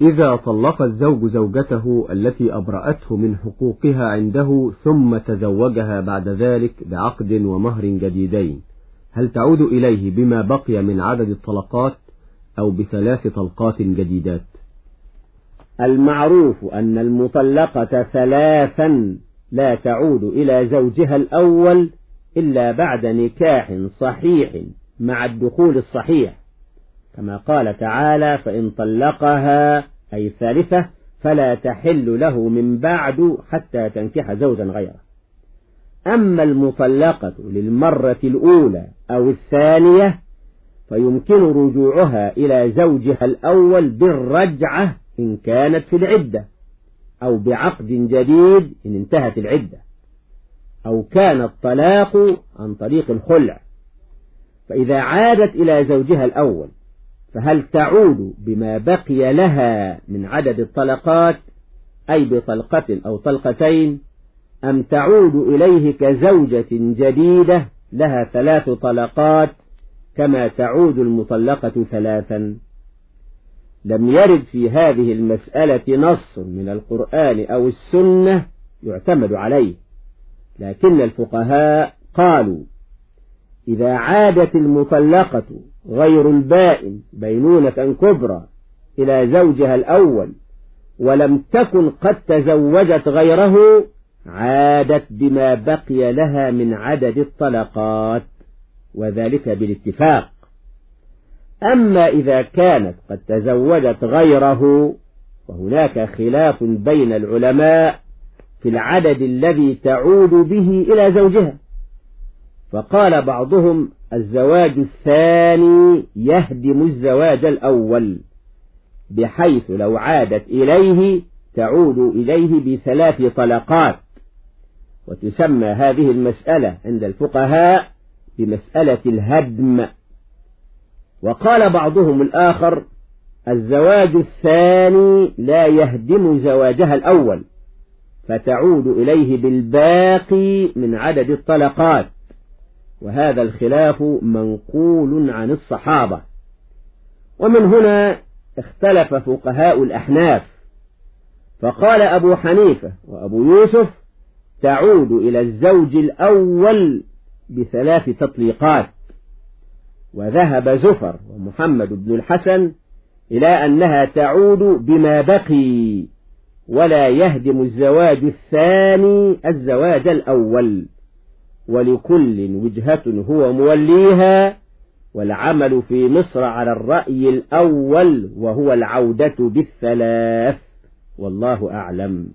إذا طلق الزوج زوجته التي أبرأته من حقوقها عنده ثم تزوجها بعد ذلك بعقد ومهر جديدين. هل تعود إليه بما بقي من عدد الطلقات أو بثلاث طلقات جديدات؟ المعروف أن المطلقة ثلاثا لا تعود إلى زوجها الأول إلا بعد نكاح صحيح مع الدخول الصحيح. كما قال تعالى فإن طلقها أي الثالثة فلا تحل له من بعد حتى تنكح زوجا غيره. أما المطلقة للمرة الأولى أو الثانية فيمكن رجوعها إلى زوجها الأول بالرجعة إن كانت في العدة أو بعقد جديد إن انتهت العدة أو كان الطلاق عن طريق الخلع. فإذا عادت إلى زوجها الأول فهل تعود بما بقي لها من عدد الطلقات أي بطلقة أو طلقتين أم تعود إليه كزوجة جديدة لها ثلاث طلقات كما تعود المطلقة ثلاثا؟ لم يرد في هذه المسألة نص من القرآن أو السنة يعتمد عليه لكن الفقهاء قالوا إذا عادت المطلقة غير البائن بينونة كبرى إلى زوجها الأول ولم تكن قد تزوجت غيره عادت بما بقي لها من عدد الطلقات وذلك بالاتفاق. أما إذا كانت قد تزوجت غيره وهناك خلاف بين العلماء في العدد الذي تعود به إلى زوجها. فقال بعضهم الزواج الثاني يهدم الزواج الأول بحيث لو عادت إليه تعود إليه بثلاث طلقات. وتسمى هذه المسألة عند الفقهاء بمسألة الهدم. وقال بعضهم الآخر الزواج الثاني لا يهدم زواجها الأول فتعود إليه بالباقي من عدد الطلقات. وهذا الخلاف منقول عن الصحابة. ومن هنا اختلف فقهاء الأحناف. فقال أبو حنيفة وأبو يوسف تعود إلى الزوج الأول بثلاث تطليقات. وذهب زفر ومحمد بن الحسن إلى أنها تعود بما بقي ولا يهدم الزواج الثاني الزواج الأول. ولكل وجهة هو موليها والعمل في مصر على الرأي الأول وهو العودة بالثلاث والله أعلم.